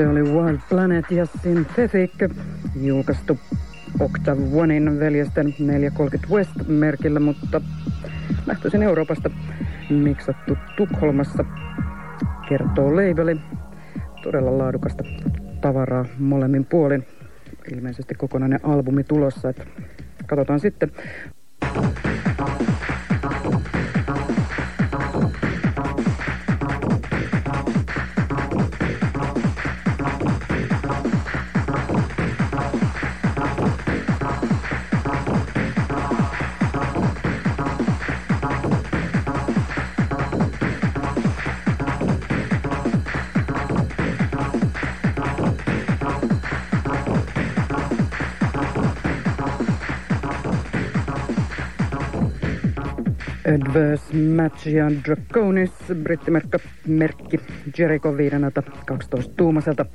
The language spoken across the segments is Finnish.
Se oli Wild Planet ja Synthetic, julkaistu Octave Onein veljesten 430 West-merkillä, mutta lähtöisin Euroopasta miksattu Tukholmassa, kertoo labeli. Todella laadukasta tavaraa molemmin puolin. Ilmeisesti kokonainen albumi tulossa, että katsotaan sitten. Adverse Match ja Draconis, brittimerkki merkki Jericho 512 tuumaselta.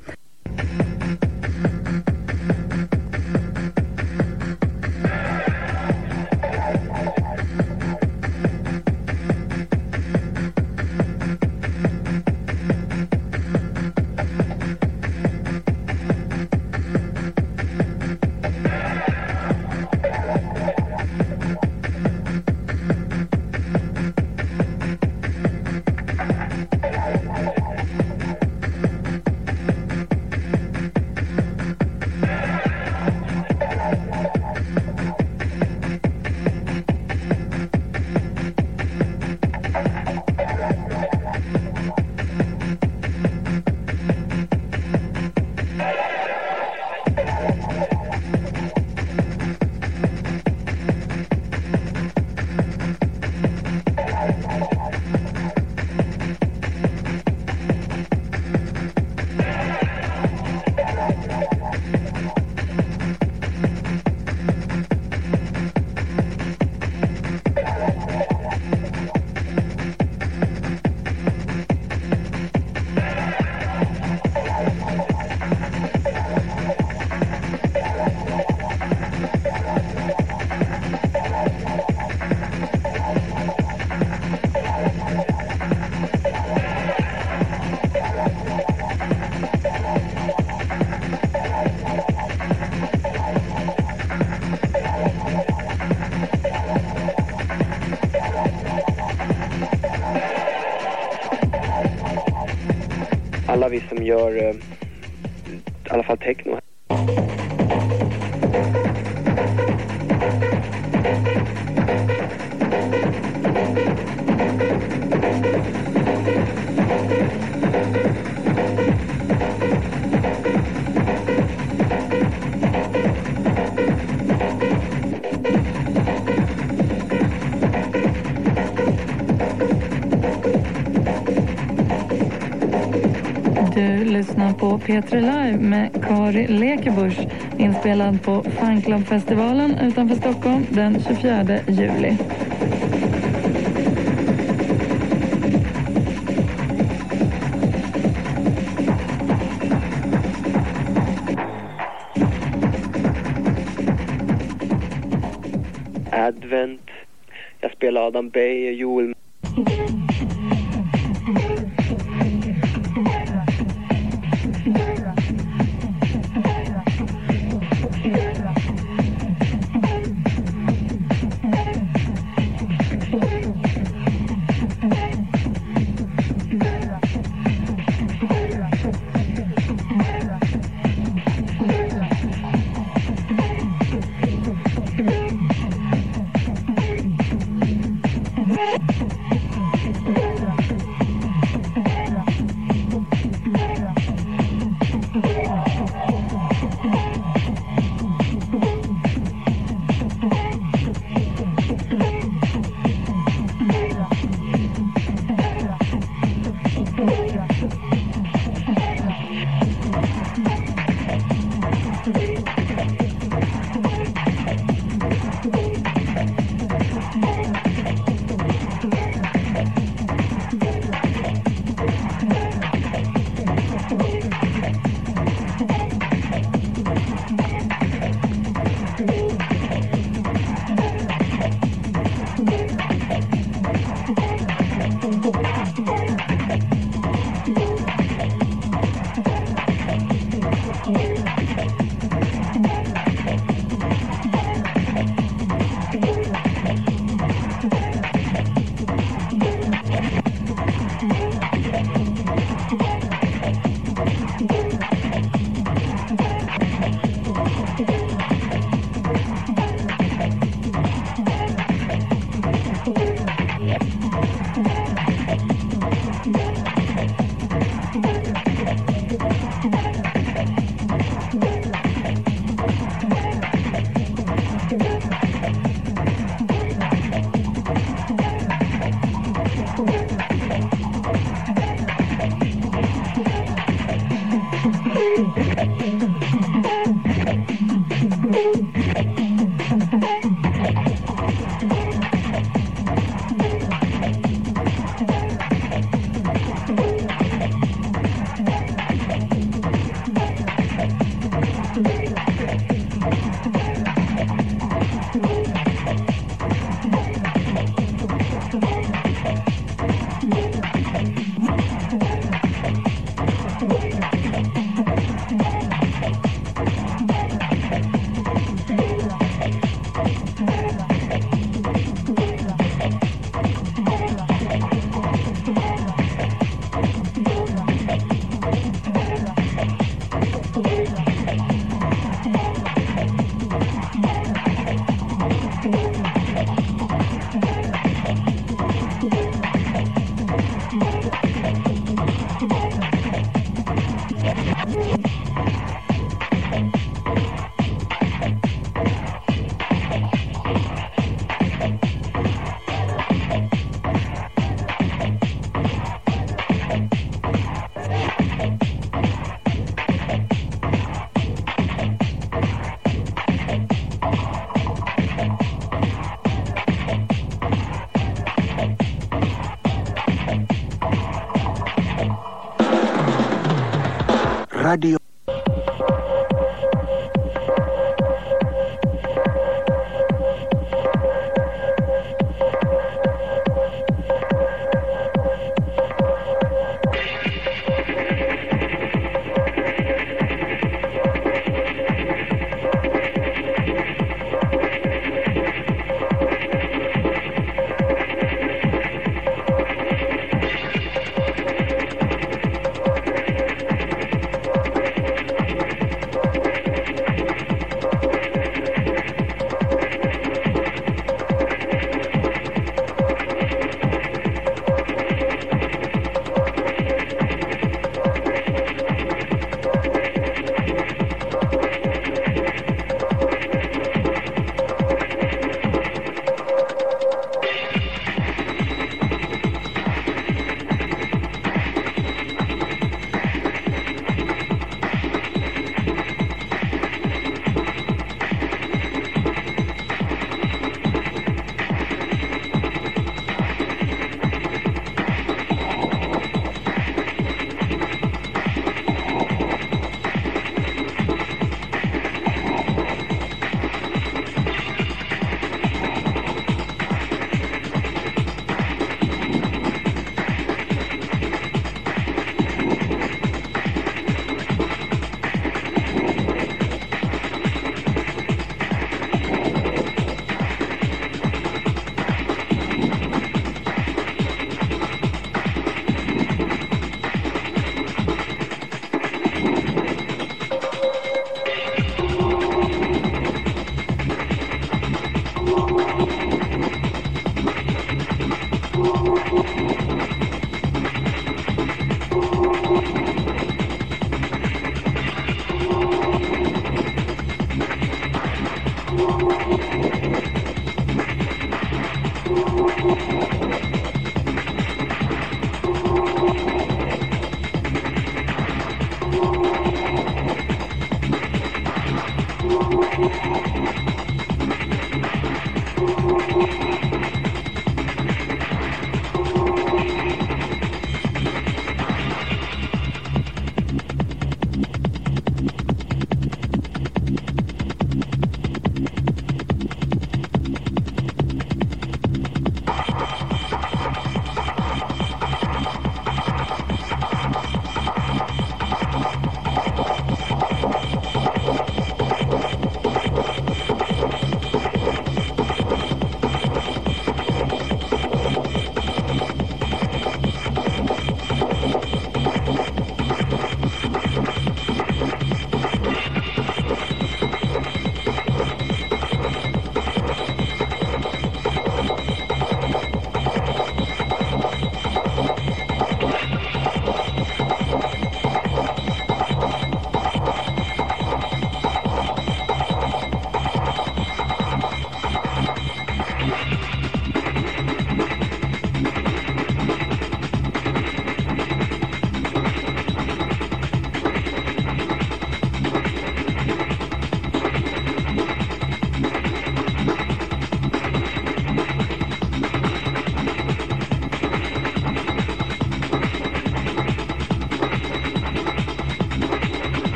Alla vi som gör eh, i alla fall techno. Lyssnar på P3 Live med Kari Lekebusch inspelad på Fanclubfestivalen utanför Stockholm den 24 juli. Advent. Jag spelar Adam Bey och Joel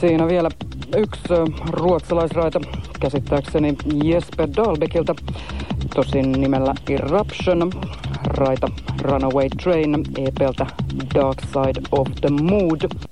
Siinä vielä yksi ruotsalaisraita, käsittääkseni Jesper Dahlbeckilta, tosin nimellä Eruption, raita Runaway Train EPltä Dark Side of the Mood.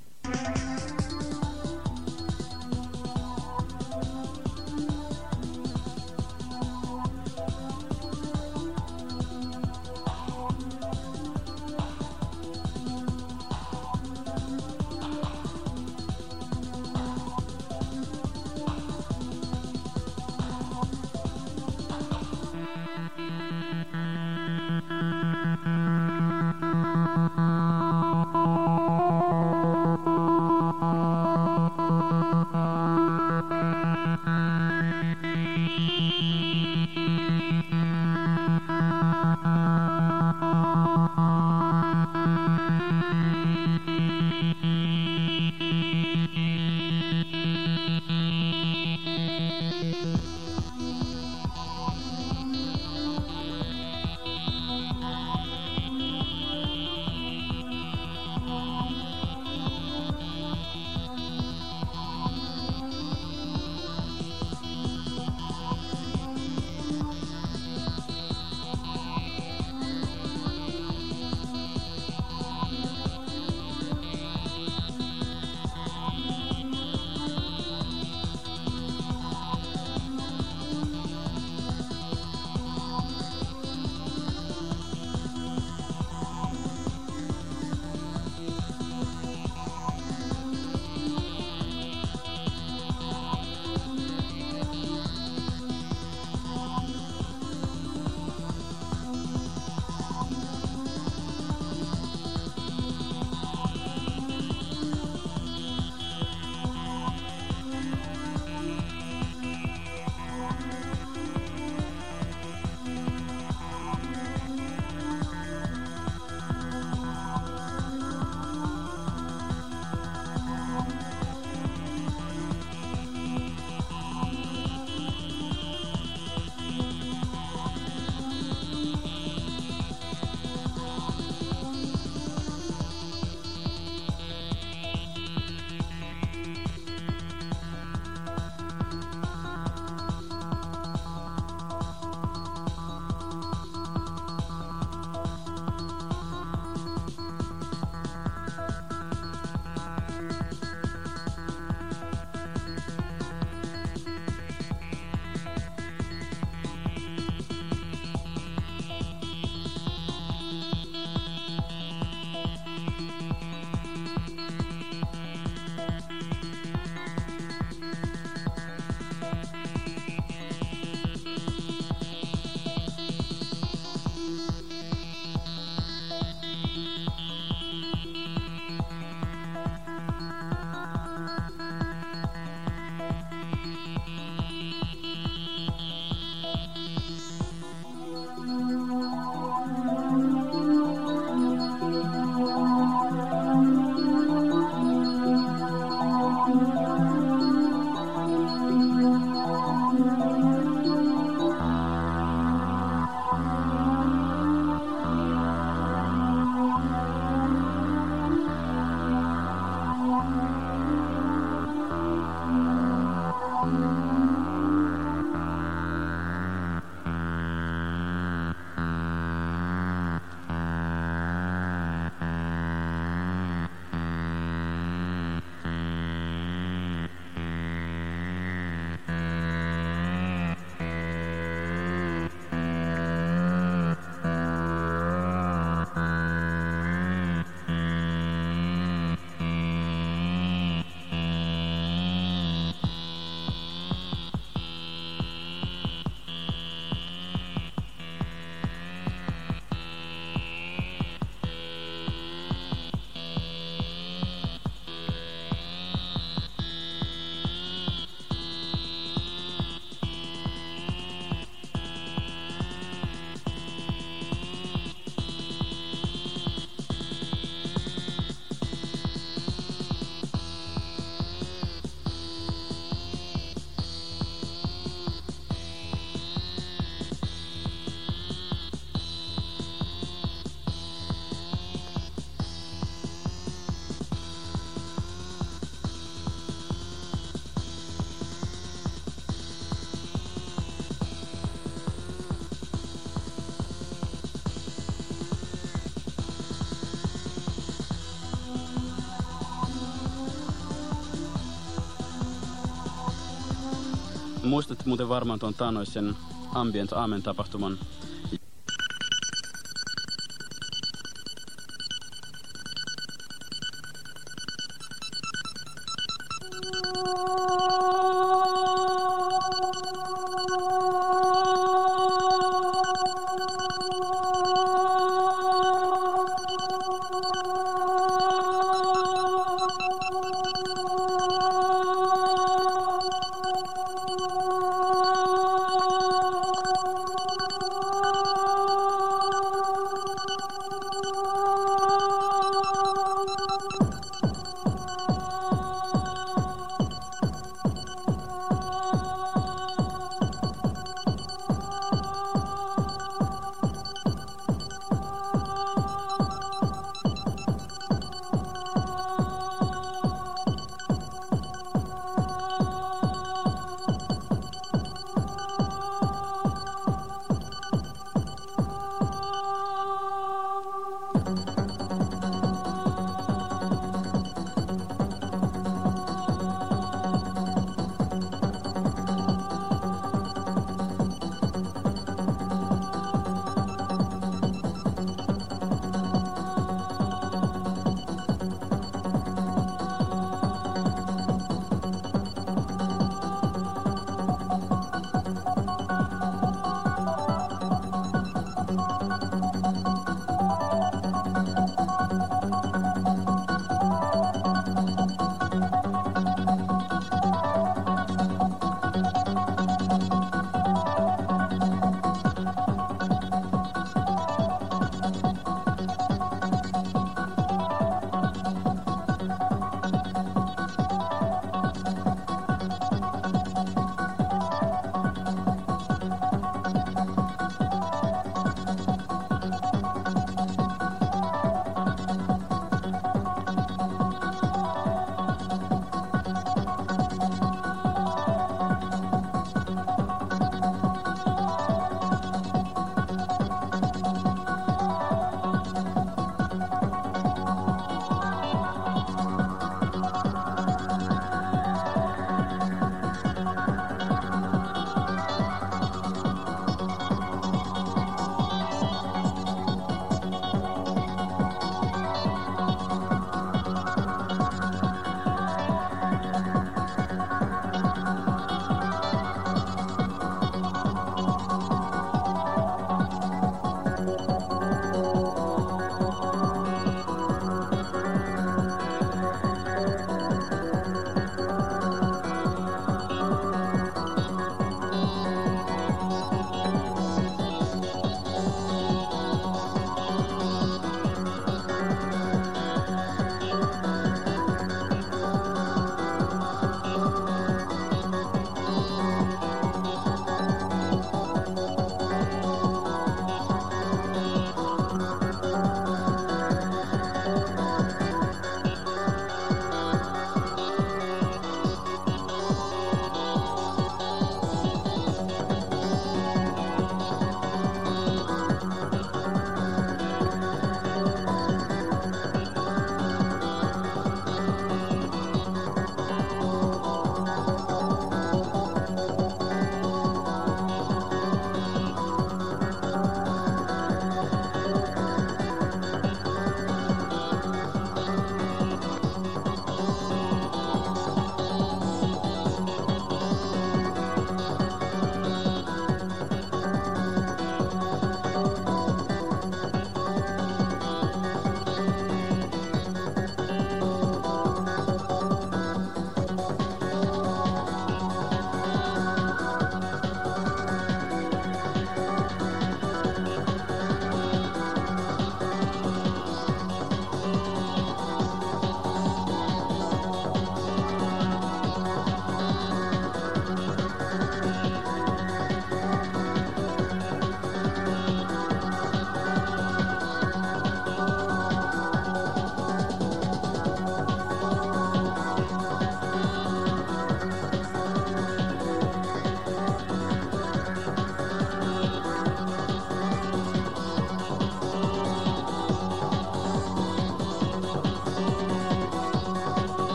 Muistatte muuten varmaan tuon taanoisen Ambient Amen tapahtuman.